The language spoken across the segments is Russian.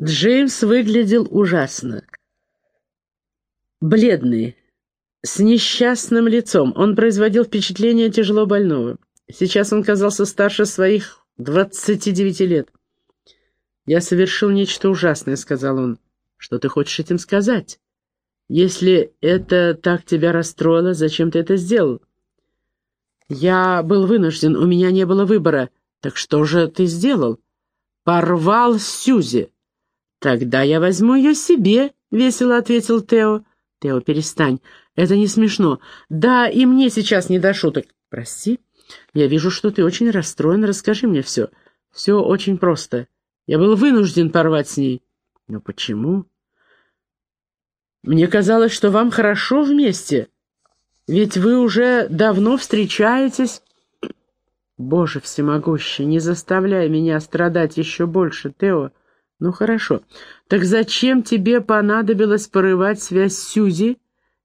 Джеймс выглядел ужасно. Бледный, с несчастным лицом, он производил впечатление тяжело больного. Сейчас он казался старше своих двадцати девяти лет. «Я совершил нечто ужасное», — сказал он. «Что ты хочешь этим сказать? Если это так тебя расстроило, зачем ты это сделал?» «Я был вынужден, у меня не было выбора. Так что же ты сделал?» «Порвал Сюзи». «Тогда я возьму ее себе», — весело ответил Тео. «Тео, перестань. Это не смешно. Да, и мне сейчас не до шуток. Прости. Я вижу, что ты очень расстроен. Расскажи мне все. Все очень просто. Я был вынужден порвать с ней». «Но почему?» «Мне казалось, что вам хорошо вместе. Ведь вы уже давно встречаетесь». «Боже всемогущий, не заставляй меня страдать еще больше, Тео. «Ну хорошо. Так зачем тебе понадобилось порывать связь с Сюзи,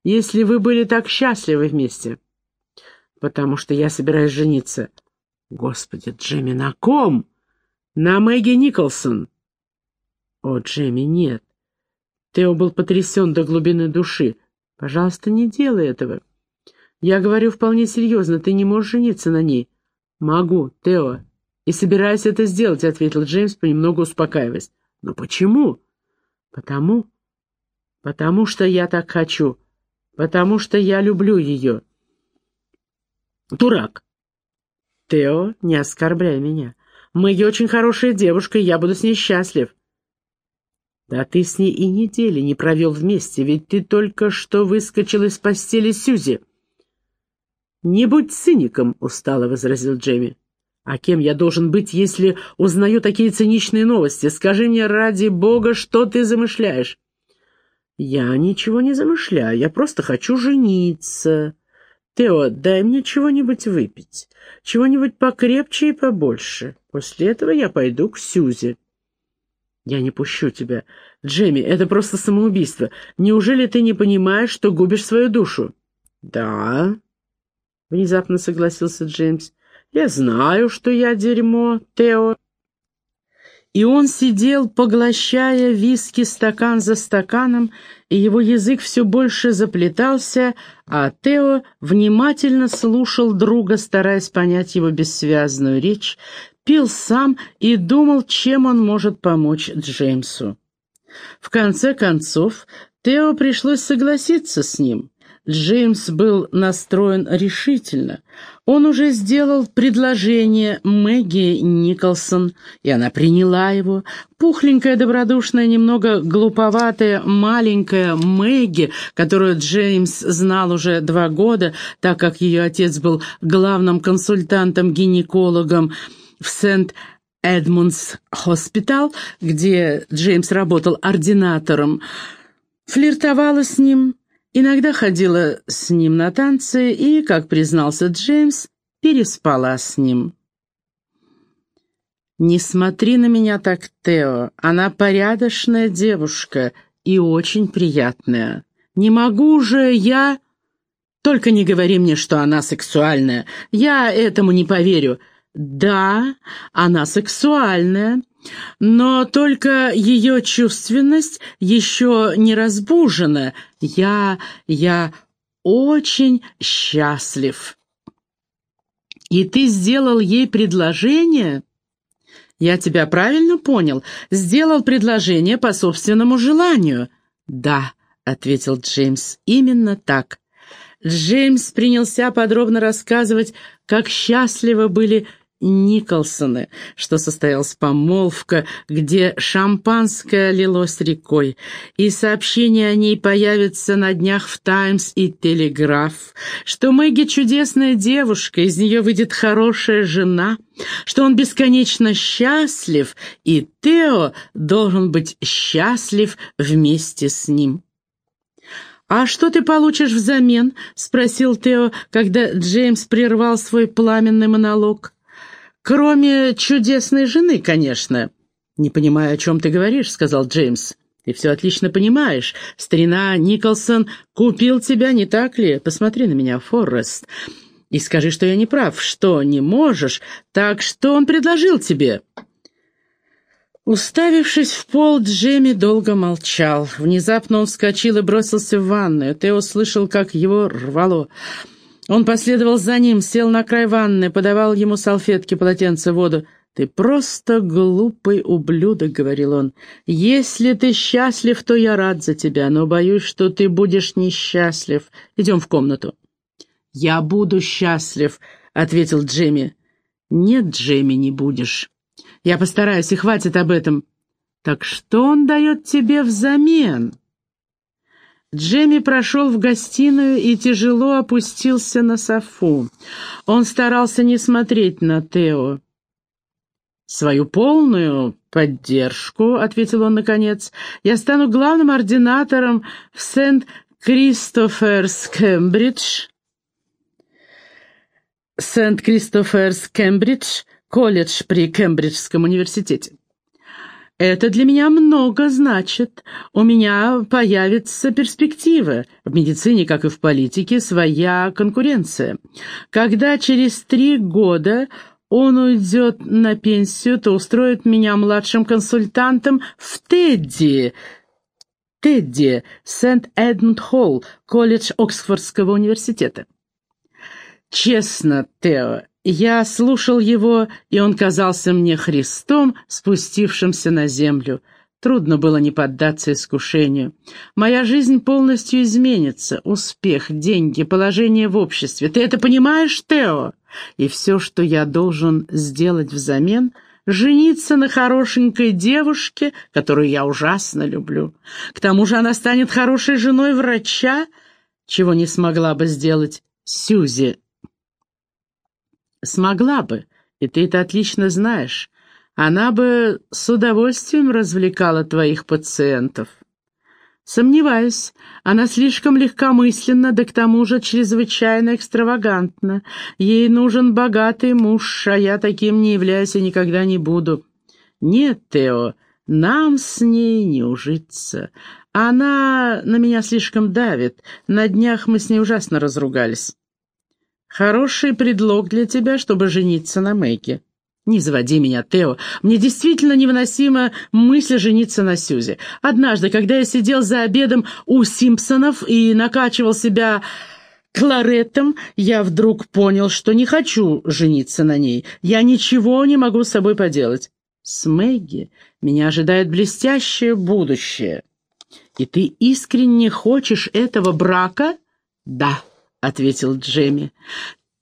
если вы были так счастливы вместе?» «Потому что я собираюсь жениться». «Господи, Джимми, на ком?» «На Мэгги Николсон». «О, Джимми, нет». Тео был потрясен до глубины души. «Пожалуйста, не делай этого. Я говорю вполне серьезно, ты не можешь жениться на ней». «Могу, Тео, и собираюсь это сделать», — ответил Джеймс, понемногу успокаиваясь. Но почему? Потому... Потому что я так хочу. Потому что я люблю ее. Дурак. Тео, не оскорбляй меня. Мэгги очень хорошая девушка, и я буду с ней счастлив. Да ты с ней и недели не провел вместе, ведь ты только что выскочил из постели Сюзи. Не будь циником, устало возразил Джейми. А кем я должен быть, если узнаю такие циничные новости? Скажи мне, ради бога, что ты замышляешь?» «Я ничего не замышляю, я просто хочу жениться. Тео, дай мне чего-нибудь выпить, чего-нибудь покрепче и побольше. После этого я пойду к Сюзе». «Я не пущу тебя. Джемми, это просто самоубийство. Неужели ты не понимаешь, что губишь свою душу?» «Да», — внезапно согласился Джеймс. «Я знаю, что я дерьмо, Тео». И он сидел, поглощая виски стакан за стаканом, и его язык все больше заплетался, а Тео внимательно слушал друга, стараясь понять его бессвязную речь, пил сам и думал, чем он может помочь Джеймсу. В конце концов, Тео пришлось согласиться с ним. Джеймс был настроен решительно. Он уже сделал предложение Мэгги Николсон, и она приняла его. Пухленькая, добродушная, немного глуповатая маленькая Мэгги, которую Джеймс знал уже два года, так как ее отец был главным консультантом-гинекологом в Сент-Эдмундс Хоспитал, где Джеймс работал ординатором, флиртовала с ним, Иногда ходила с ним на танцы и, как признался Джеймс, переспала с ним. «Не смотри на меня так, Тео. Она порядочная девушка и очень приятная. Не могу же я...» «Только не говори мне, что она сексуальная. Я этому не поверю. Да, она сексуальная, но только ее чувственность еще не разбужена. Я... я очень счастлив. И ты сделал ей предложение? Я тебя правильно понял? Сделал предложение по собственному желанию? Да, ответил Джеймс, именно так. Джеймс принялся подробно рассказывать, как счастливы были Николсоны, что состоялась помолвка, где шампанское лилось рекой, и сообщение о ней появится на днях в «Таймс» и «Телеграф», что Мэгги чудесная девушка, из нее выйдет хорошая жена, что он бесконечно счастлив, и Тео должен быть счастлив вместе с ним. «А что ты получишь взамен?» — спросил Тео, когда Джеймс прервал свой пламенный монолог. «Кроме чудесной жены, конечно». «Не понимаю, о чем ты говоришь», — сказал Джеймс. «Ты все отлично понимаешь. Старина Николсон купил тебя, не так ли? Посмотри на меня, Форрест, и скажи, что я не прав, что не можешь. Так что он предложил тебе?» Уставившись в пол, Джемми долго молчал. Внезапно он вскочил и бросился в ванную. Тео слышал, как его рвало. Он последовал за ним, сел на край ванны, подавал ему салфетки, полотенце, воду. «Ты просто глупый ублюдок», — говорил он. «Если ты счастлив, то я рад за тебя, но боюсь, что ты будешь несчастлив. Идем в комнату». «Я буду счастлив», — ответил Джемми. «Нет, Джемми, не будешь». Я постараюсь, и хватит об этом. Так что он дает тебе взамен?» Джемми прошел в гостиную и тяжело опустился на софу. Он старался не смотреть на Тео. «Свою полную поддержку», — ответил он наконец. «Я стану главным ординатором в Сент-Кристоферс, Кембридж». Сент-Кристоферс, Кембридж колледж при Кембриджском университете. Это для меня много значит. У меня появится перспектива. В медицине, как и в политике, своя конкуренция. Когда через три года он уйдет на пенсию, то устроит меня младшим консультантом в Тедди. Тедди, Сент-Эдмунд-Холл, колледж Оксфордского университета. Честно, Тео, я слушал его, и он казался мне Христом, спустившимся на землю. Трудно было не поддаться искушению. Моя жизнь полностью изменится. Успех, деньги, положение в обществе. Ты это понимаешь, Тео? И все, что я должен сделать взамен — жениться на хорошенькой девушке, которую я ужасно люблю. К тому же она станет хорошей женой врача, чего не смогла бы сделать Сюзи Смогла бы, и ты это отлично знаешь. Она бы с удовольствием развлекала твоих пациентов. Сомневаюсь, она слишком легкомысленна, да к тому же чрезвычайно экстравагантна. Ей нужен богатый муж, а я таким не являюсь и никогда не буду. Нет, Тео, нам с ней не ужиться. Она на меня слишком давит. На днях мы с ней ужасно разругались. Хороший предлог для тебя, чтобы жениться на Мэйке. Не заводи меня, Тео. Мне действительно невыносима мысль жениться на Сюзе. Однажды, когда я сидел за обедом у Симпсонов и накачивал себя кларетом, я вдруг понял, что не хочу жениться на ней. Я ничего не могу с собой поделать. С Мэгги меня ожидает блестящее будущее. И ты искренне хочешь этого брака? Да ответил Джемми.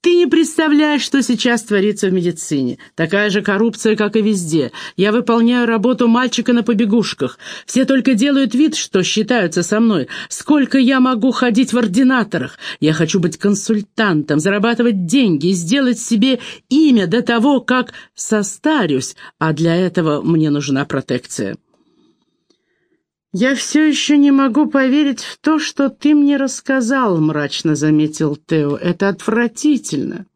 «Ты не представляешь, что сейчас творится в медицине. Такая же коррупция, как и везде. Я выполняю работу мальчика на побегушках. Все только делают вид, что считаются со мной. Сколько я могу ходить в ординаторах? Я хочу быть консультантом, зарабатывать деньги сделать себе имя до того, как состарюсь, а для этого мне нужна протекция». «Я все еще не могу поверить в то, что ты мне рассказал», — мрачно заметил Тео. «Это отвратительно.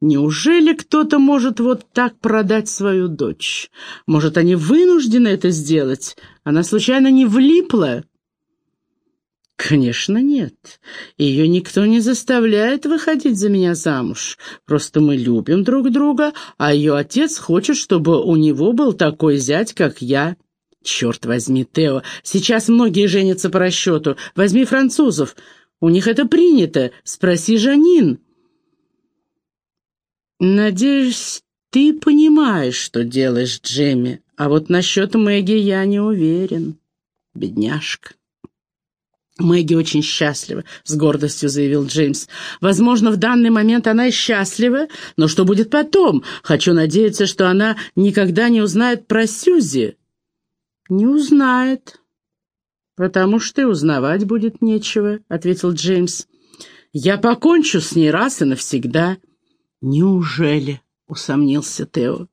Неужели кто-то может вот так продать свою дочь? Может, они вынуждены это сделать? Она случайно не влипла?» «Конечно, нет. Ее никто не заставляет выходить за меня замуж. Просто мы любим друг друга, а ее отец хочет, чтобы у него был такой зять, как я». «Черт возьми, Тео, сейчас многие женятся по расчету. Возьми французов. У них это принято. Спроси Жанин». «Надеюсь, ты понимаешь, что делаешь, Джемми. А вот насчет Мэгги я не уверен. Бедняжка». «Мэгги очень счастлива», — с гордостью заявил Джеймс. «Возможно, в данный момент она счастлива, но что будет потом? Хочу надеяться, что она никогда не узнает про Сьюзи». «Не узнает, потому что и узнавать будет нечего», — ответил Джеймс. «Я покончу с ней раз и навсегда». «Неужели?» — усомнился Тео.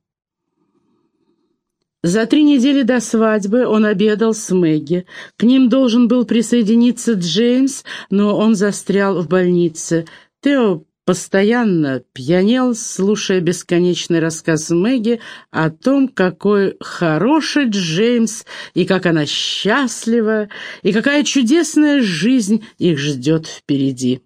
За три недели до свадьбы он обедал с Мэгги. К ним должен был присоединиться Джеймс, но он застрял в больнице. Тео постоянно пьянел, слушая бесконечный рассказ Мэгги о том, какой хороший Джеймс, и как она счастлива, и какая чудесная жизнь их ждет впереди.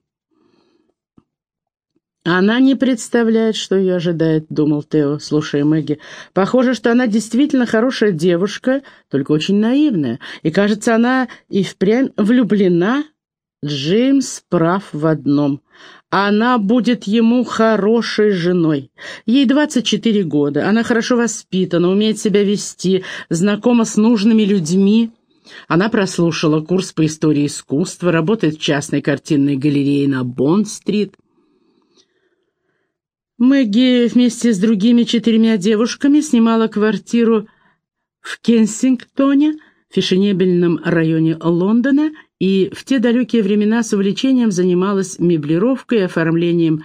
«Она не представляет, что ее ожидает», — думал Тео, слушая Мэгги. «Похоже, что она действительно хорошая девушка, только очень наивная. И, кажется, она и впрямь влюблена. Джеймс прав в одном. Она будет ему хорошей женой. Ей 24 года, она хорошо воспитана, умеет себя вести, знакома с нужными людьми». Она прослушала курс по истории искусства, работает в частной картинной галерее на Бонд-стрит. Мэгги вместе с другими четырьмя девушками снимала квартиру в Кенсингтоне, фешенебельном районе Лондона, и в те далекие времена с увлечением занималась меблировкой и оформлением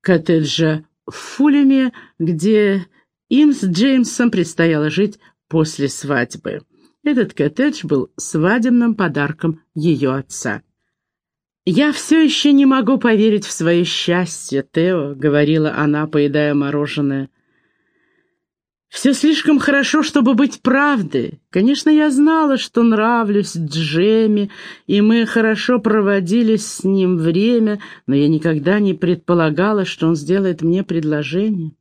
коттеджа в Фулеме, где им с Джеймсом предстояло жить после свадьбы. Этот коттедж был свадебным подарком ее отца. «Я все еще не могу поверить в свое счастье, Тео», — говорила она, поедая мороженое. «Все слишком хорошо, чтобы быть правдой. Конечно, я знала, что нравлюсь Джемми, и мы хорошо проводили с ним время, но я никогда не предполагала, что он сделает мне предложение.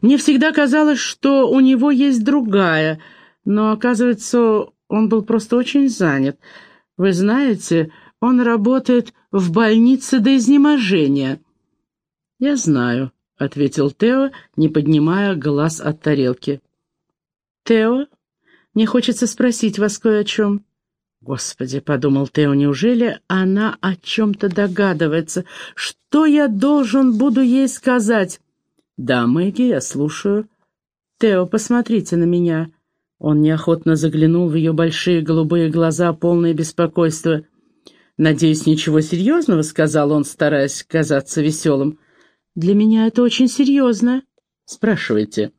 Мне всегда казалось, что у него есть другая, но, оказывается, он был просто очень занят. Вы знаете...» Он работает в больнице до изнеможения». «Я знаю», — ответил Тео, не поднимая глаз от тарелки. «Тео, мне хочется спросить вас кое о чем». «Господи», — подумал Тео, — «неужели она о чем-то догадывается? Что я должен буду ей сказать?» «Да, Мэгги, я слушаю». «Тео, посмотрите на меня». Он неохотно заглянул в ее большие голубые глаза, полные беспокойства. «Надеюсь, ничего серьезного?» — сказал он, стараясь казаться веселым. «Для меня это очень серьезно». «Спрашивайте».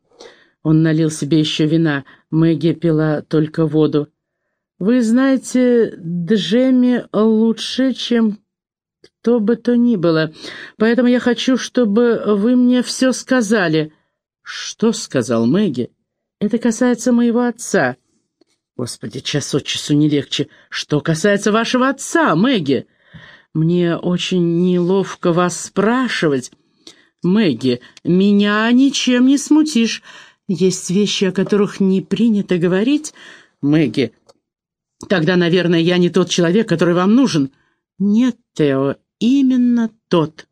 Он налил себе еще вина. Мэгги пила только воду. «Вы знаете Джемми лучше, чем кто бы то ни было, поэтому я хочу, чтобы вы мне все сказали». «Что?» — сказал Мэгги. «Это касается моего отца». Господи, час от часу не легче. Что касается вашего отца, Мэгги, мне очень неловко вас спрашивать. Мэгги, меня ничем не смутишь. Есть вещи, о которых не принято говорить. Мэгги, тогда, наверное, я не тот человек, который вам нужен. Нет, Тео, именно тот.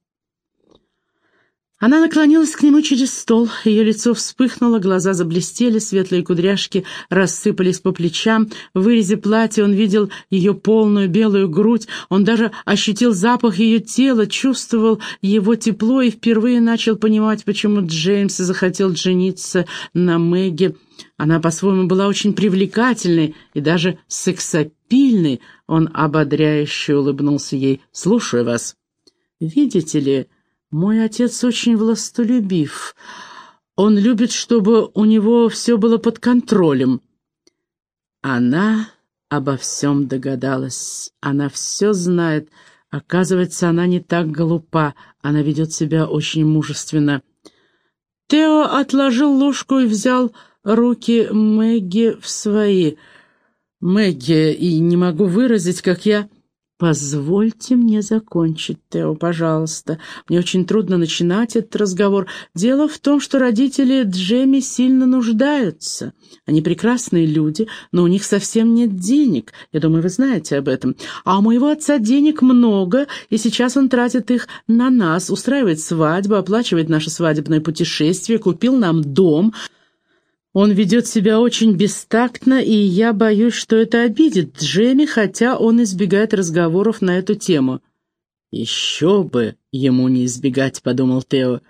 Она наклонилась к нему через стол, ее лицо вспыхнуло, глаза заблестели, светлые кудряшки рассыпались по плечам. В вырезе платья он видел ее полную белую грудь, он даже ощутил запах ее тела, чувствовал его тепло и впервые начал понимать, почему Джеймс захотел жениться на Мэгги. Она по-своему была очень привлекательной и даже сексапильной. Он ободряюще улыбнулся ей. «Слушаю вас». «Видите ли...» Мой отец очень властолюбив. Он любит, чтобы у него все было под контролем. Она обо всем догадалась. Она все знает. Оказывается, она не так глупа. Она ведет себя очень мужественно. Тео отложил ложку и взял руки Мэгги в свои. «Мэгги, и не могу выразить, как я...» «Позвольте мне закончить, Тео, пожалуйста. Мне очень трудно начинать этот разговор. Дело в том, что родители Джеми сильно нуждаются. Они прекрасные люди, но у них совсем нет денег. Я думаю, вы знаете об этом. А у моего отца денег много, и сейчас он тратит их на нас, устраивает свадьбу, оплачивает наше свадебное путешествие, купил нам дом». Он ведет себя очень бестактно, и я боюсь, что это обидит Джемми, хотя он избегает разговоров на эту тему. «Еще бы ему не избегать», — подумал Тео.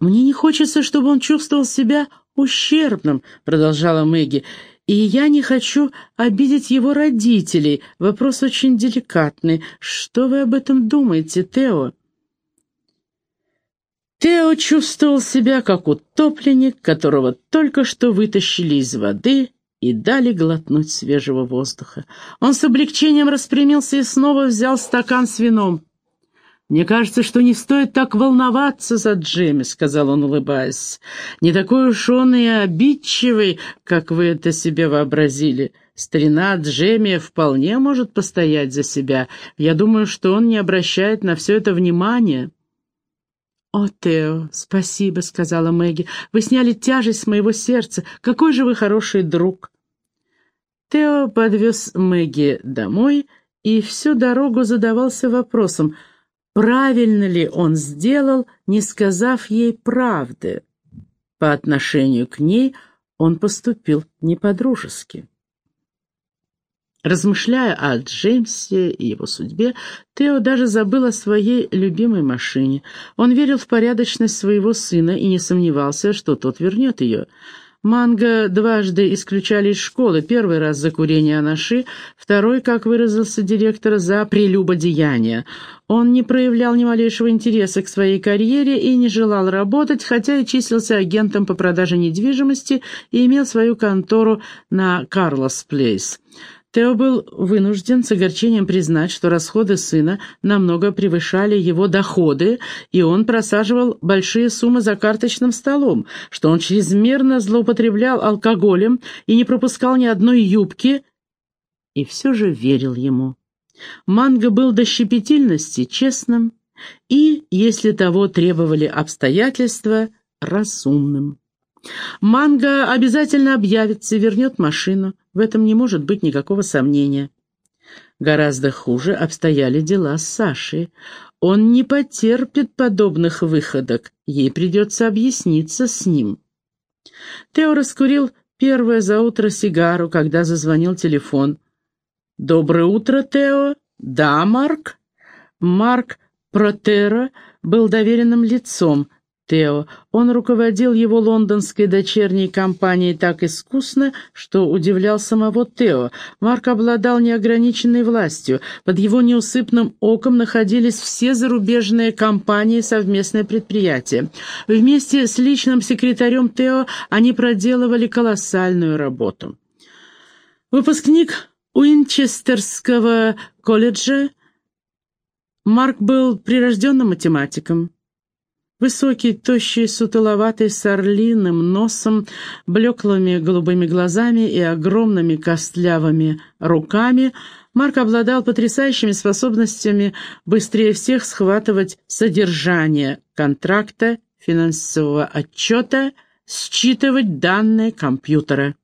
«Мне не хочется, чтобы он чувствовал себя ущербным», — продолжала Мэгги. «И я не хочу обидеть его родителей. Вопрос очень деликатный. Что вы об этом думаете, Тео?» Тео чувствовал себя как утопленник, которого только что вытащили из воды и дали глотнуть свежего воздуха. Он с облегчением распрямился и снова взял стакан с вином. «Мне кажется, что не стоит так волноваться за Джемми», — сказал он, улыбаясь. «Не такой уж он и обидчивый, как вы это себе вообразили. Старина Джемми вполне может постоять за себя. Я думаю, что он не обращает на все это внимания». «О, Тео, спасибо», — сказала Мэгги. «Вы сняли тяжесть с моего сердца. Какой же вы хороший друг!» Тео подвез Мэгги домой и всю дорогу задавался вопросом, правильно ли он сделал, не сказав ей правды. По отношению к ней он поступил не по-дружески. Размышляя о Джеймсе и его судьбе, Тео даже забыл о своей любимой машине. Он верил в порядочность своего сына и не сомневался, что тот вернет ее. Манго дважды исключали из школы, первый раз за курение анаши, второй, как выразился директор, за прелюбодеяние. Он не проявлял ни малейшего интереса к своей карьере и не желал работать, хотя и числился агентом по продаже недвижимости и имел свою контору на Карлос Плейс. Тео был вынужден с огорчением признать, что расходы сына намного превышали его доходы, и он просаживал большие суммы за карточным столом, что он чрезмерно злоупотреблял алкоголем и не пропускал ни одной юбки, и все же верил ему. Манго был до щепетильности честным и, если того требовали обстоятельства, разумным. Манго обязательно объявится, вернет машину. В этом не может быть никакого сомнения. Гораздо хуже обстояли дела с Сашей. Он не потерпит подобных выходок, ей придется объясниться с ним. Тео раскурил первое за утро сигару, когда зазвонил телефон. «Доброе утро, Тео!» «Да, Марк?» Марк Протера был доверенным лицом Тео. Он руководил его лондонской дочерней компанией так искусно, что удивлял самого Тео. Марк обладал неограниченной властью. Под его неусыпным оком находились все зарубежные компании и совместные предприятия. Вместе с личным секретарем Тео они проделывали колоссальную работу. Выпускник Уинчестерского колледжа, Марк был прирожденным математиком. Высокий, тощий, сутуловатый, с орлиным носом, блеклыми голубыми глазами и огромными костлявыми руками, Марк обладал потрясающими способностями быстрее всех схватывать содержание контракта, финансового отчета, считывать данные компьютера.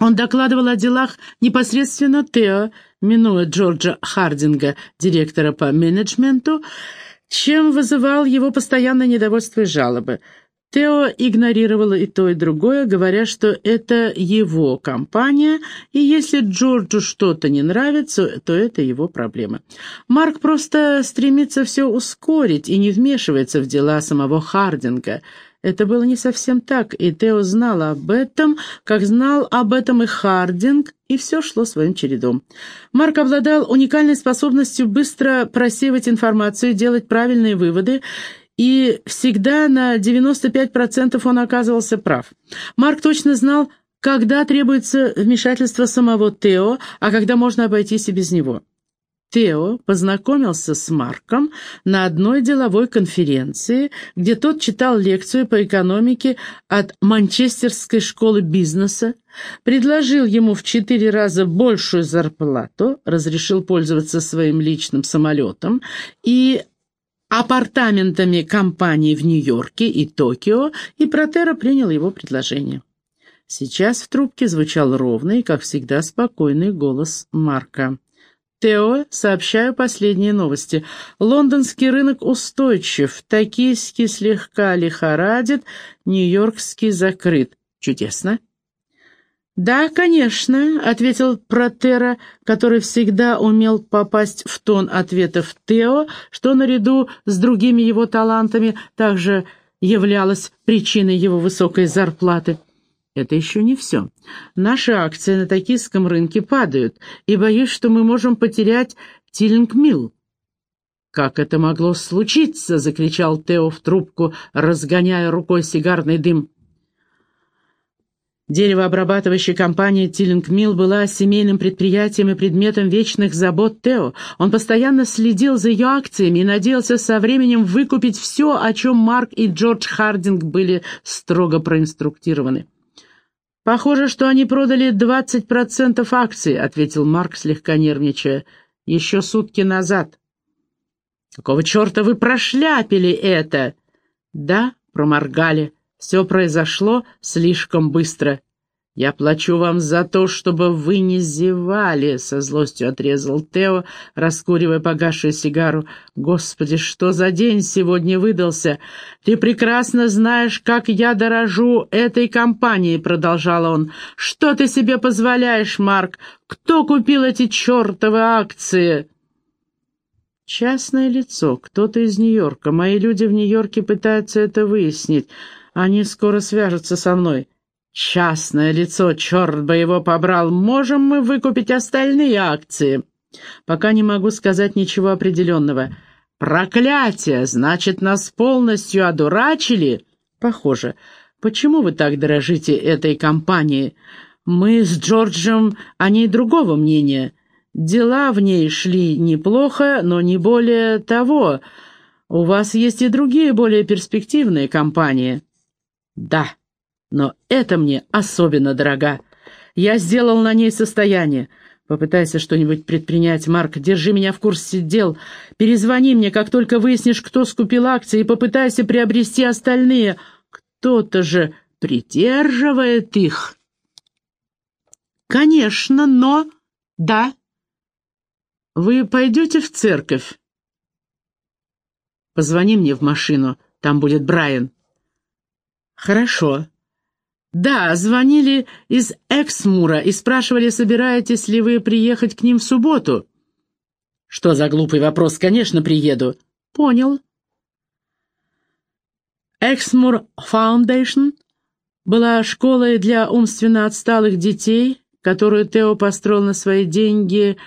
Он докладывал о делах непосредственно Тео, минуя Джорджа Хардинга, директора по менеджменту, чем вызывал его постоянное недовольство и жалобы. Тео игнорировала и то, и другое, говоря, что это его компания, и если Джорджу что-то не нравится, то это его проблема. Марк просто стремится все ускорить и не вмешивается в дела самого Хардинга – это было не совсем так, и Тео знал об этом, как знал об этом и Хардинг, и все шло своим чередом. Марк обладал уникальной способностью быстро просеивать информацию, делать правильные выводы, и всегда на 95% он оказывался прав. Марк точно знал, когда требуется вмешательство самого Тео, а когда можно обойтись и без него. Тео познакомился с Марком на одной деловой конференции, где тот читал лекцию по экономике от Манчестерской школы бизнеса, предложил ему в четыре раза большую зарплату, разрешил пользоваться своим личным самолетом и апартаментами компаний в Нью-Йорке и Токио, и Протера принял его предложение. Сейчас в трубке звучал ровный, как всегда, спокойный голос Марка. Тео, сообщаю последние новости. Лондонский рынок устойчив, токийский слегка лихорадит, нью-йоркский закрыт. Чудесно. «Да, конечно», — ответил Протера, который всегда умел попасть в тон ответов Тео, что наряду с другими его талантами также являлось причиной его высокой зарплаты. Это еще не все. Наши акции на токийском рынке падают, и боюсь, что мы можем потерять Тиллинг-Милл. «Как это могло случиться?» — закричал Тео в трубку, разгоняя рукой сигарный дым. Деревообрабатывающая компания Тиллинг Милл была семейным предприятием и предметом вечных забот Тео. Он постоянно следил за ее акциями и надеялся со временем выкупить все, о чем Марк и Джордж Хардинг были строго проинструктированы. «Похоже, что они продали 20% акций», — ответил Марк, слегка нервничая. «Еще сутки назад». Какого черта вы прошляпили это?» «Да», — проморгали. «Все произошло слишком быстро. «Я плачу вам за то, чтобы вы не зевали», — со злостью отрезал Тео, раскуривая погасшую сигару. «Господи, что за день сегодня выдался! Ты прекрасно знаешь, как я дорожу этой компанией», — продолжал он. «Что ты себе позволяешь, Марк? Кто купил эти чертовы акции?» «Частное лицо, кто-то из Нью-Йорка. Мои люди в Нью-Йорке пытаются это выяснить. Они скоро свяжутся со мной». «Частное лицо, черт бы его побрал! Можем мы выкупить остальные акции?» «Пока не могу сказать ничего определенного». «Проклятие! Значит, нас полностью одурачили?» «Похоже. Почему вы так дорожите этой компанией? Мы с Джорджем о ней другого мнения. Дела в ней шли неплохо, но не более того. У вас есть и другие более перспективные компании». «Да», но это мне особенно дорога. Я сделал на ней состояние. Попытайся что-нибудь предпринять, Марк. Держи меня в курсе дел. Перезвони мне, как только выяснишь, кто скупил акции, и попытайся приобрести остальные. Кто-то же придерживает их. Конечно, но... Да. Вы пойдете в церковь? Позвони мне в машину. Там будет Брайан. Хорошо. «Да, звонили из Эксмура и спрашивали, собираетесь ли вы приехать к ним в субботу». «Что за глупый вопрос? Конечно, приеду». «Понял». Exmoor Foundation была школой для умственно отсталых детей, которую Тео построил на свои деньги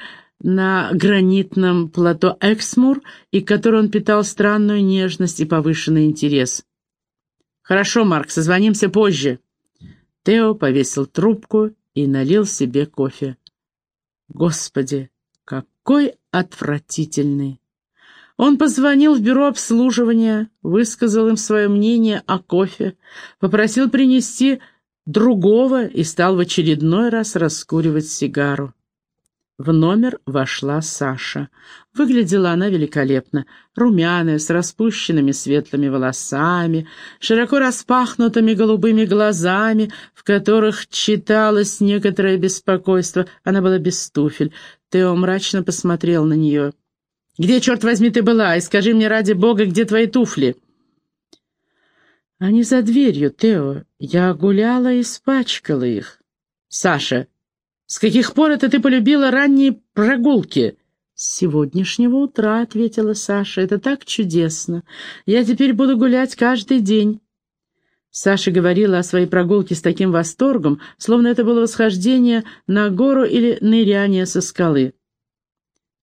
на гранитном плато Эксмур и к которой он питал странную нежность и повышенный интерес. «Хорошо, Марк, созвонимся позже». Тео повесил трубку и налил себе кофе. Господи, какой отвратительный! Он позвонил в бюро обслуживания, высказал им свое мнение о кофе, попросил принести другого и стал в очередной раз раскуривать сигару. В номер вошла Саша. Выглядела она великолепно, румяная, с распущенными светлыми волосами, широко распахнутыми голубыми глазами, в которых читалось некоторое беспокойство. Она была без туфель. Тео мрачно посмотрел на нее. «Где, черт возьми, ты была? И скажи мне, ради бога, где твои туфли?» «Они за дверью, Тео. Я гуляла и испачкала их». «Саша, с каких пор это ты полюбила ранние прогулки?» «С сегодняшнего утра», — ответила Саша. «Это так чудесно. Я теперь буду гулять каждый день». Саша говорила о своей прогулке с таким восторгом, словно это было восхождение на гору или ныряние со скалы.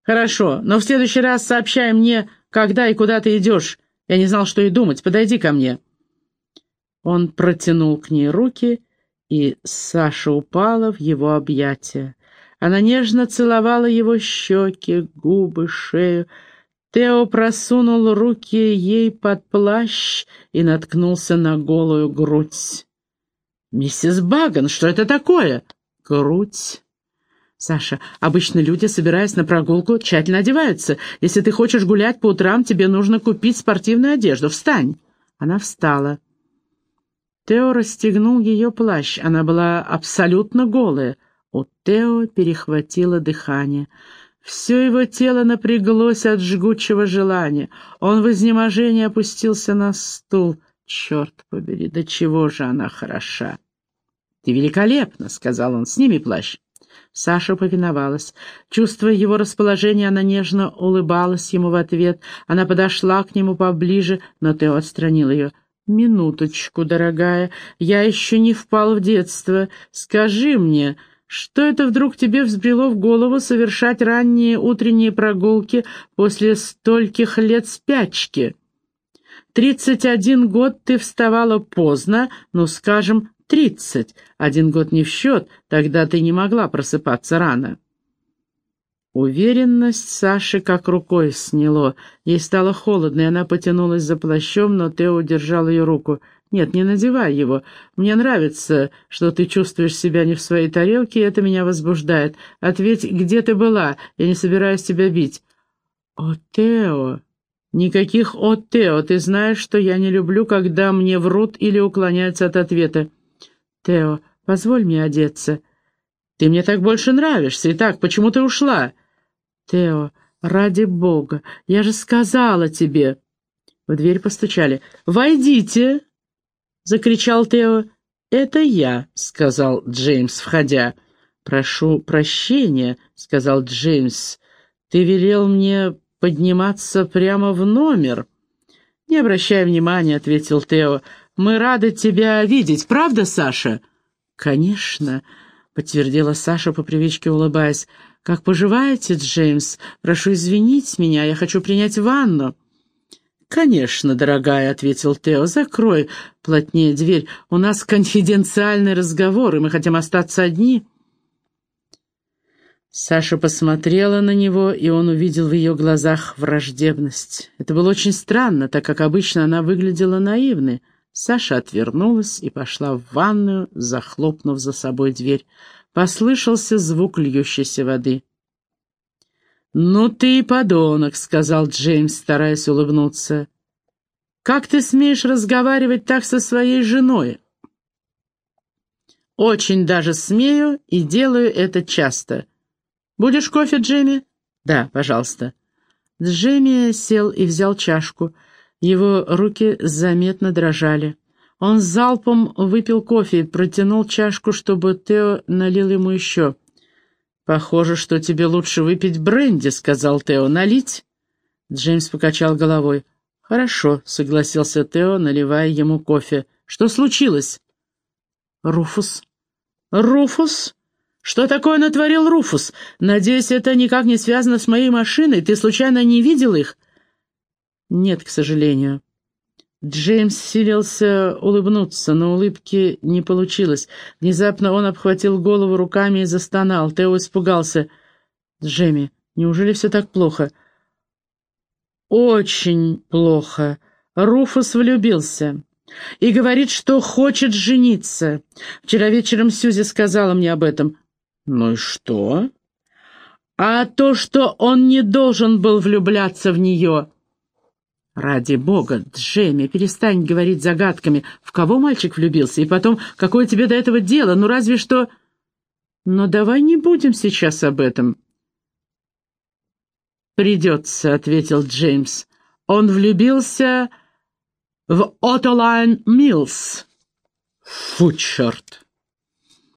«Хорошо, но в следующий раз сообщай мне, когда и куда ты идешь. Я не знал, что и думать. Подойди ко мне». Он протянул к ней руки и Саша упала в его объятия. Она нежно целовала его щеки, губы, шею. Тео просунул руки ей под плащ и наткнулся на голую грудь. «Миссис Баган, что это такое?» «Грудь». «Саша, обычно люди, собираясь на прогулку, тщательно одеваются. Если ты хочешь гулять по утрам, тебе нужно купить спортивную одежду. Встань!» Она встала. Тео расстегнул ее плащ. Она была абсолютно голая. У Тео перехватило дыхание. Все его тело напряглось от жгучего желания. Он в изнеможении опустился на стул. «Черт побери, до чего же она хороша!» «Ты великолепна!» — сказал он. «Сними плащ». Саша повиновалась. Чувствуя его расположение, она нежно улыбалась ему в ответ. Она подошла к нему поближе, но Тео отстранил ее. «Минуточку, дорогая, я еще не впал в детство. Скажи мне, что это вдруг тебе взбрело в голову совершать ранние утренние прогулки после стольких лет спячки? Тридцать один год ты вставала поздно, ну, скажем, тридцать. Один год не в счет, тогда ты не могла просыпаться рано». Уверенность Саши как рукой сняло. Ей стало холодно, и она потянулась за плащом, но Тео удержал ее руку. «Нет, не надевай его. Мне нравится, что ты чувствуешь себя не в своей тарелке, и это меня возбуждает. Ответь, где ты была? Я не собираюсь тебя бить». «О, Тео, «Никаких «О, Тео», ты знаешь, что я не люблю, когда мне врут или уклоняются от ответа». «Тео, позволь мне одеться». «Ты мне так больше нравишься. Итак, почему ты ушла?» «Тео, ради бога, я же сказала тебе». В дверь постучали. «Войдите!» — закричал Тео. «Это я», — сказал Джеймс, входя. «Прошу прощения», — сказал Джеймс. «Ты велел мне подниматься прямо в номер». «Не обращай внимания», — ответил Тео. «Мы рады тебя видеть, правда, Саша?» «Конечно», — подтвердила Саша по привычке, улыбаясь. «Как поживаете, Джеймс? Прошу извинить меня, я хочу принять ванну». «Конечно, дорогая», — ответил Тео. «Закрой плотнее дверь. У нас конфиденциальный разговор, и мы хотим остаться одни». Саша посмотрела на него, и он увидел в ее глазах враждебность. Это было очень странно, так как обычно она выглядела наивной. Саша отвернулась и пошла в ванную, захлопнув за собой дверь. Послышался звук льющейся воды. «Ну ты и подонок», — сказал Джеймс, стараясь улыбнуться. «Как ты смеешь разговаривать так со своей женой?» «Очень даже смею и делаю это часто. «Будешь кофе, Джемми?» «Да, пожалуйста». Джемми сел и взял чашку. Его руки заметно дрожали. Он залпом выпил кофе и протянул чашку, чтобы Тео налил ему еще. «Похоже, что тебе лучше выпить бренди», — сказал Тео. «Налить?» Джеймс покачал головой. «Хорошо», — согласился Тео, наливая ему кофе. «Что случилось?» «Руфус». «Руфус?» «Что такое натворил Руфус? Надеюсь, это никак не связано с моей машиной. Ты случайно не видел их?» «Нет, к сожалению». Джеймс силился улыбнуться, но улыбки не получилось. Внезапно он обхватил голову руками и застонал. Тео испугался. «Джемми, неужели все так плохо?» «Очень плохо. Руфус влюбился и говорит, что хочет жениться. Вчера вечером Сьюзи сказала мне об этом. «Ну и что?» «А то, что он не должен был влюбляться в нее». «Ради бога, Джемми, перестань говорить загадками. В кого мальчик влюбился? И потом, какое тебе до этого дело? Ну разве что...» «Но давай не будем сейчас об этом». «Придется», — ответил Джеймс. «Он влюбился в Отолайн Милс». «Фу, черт!»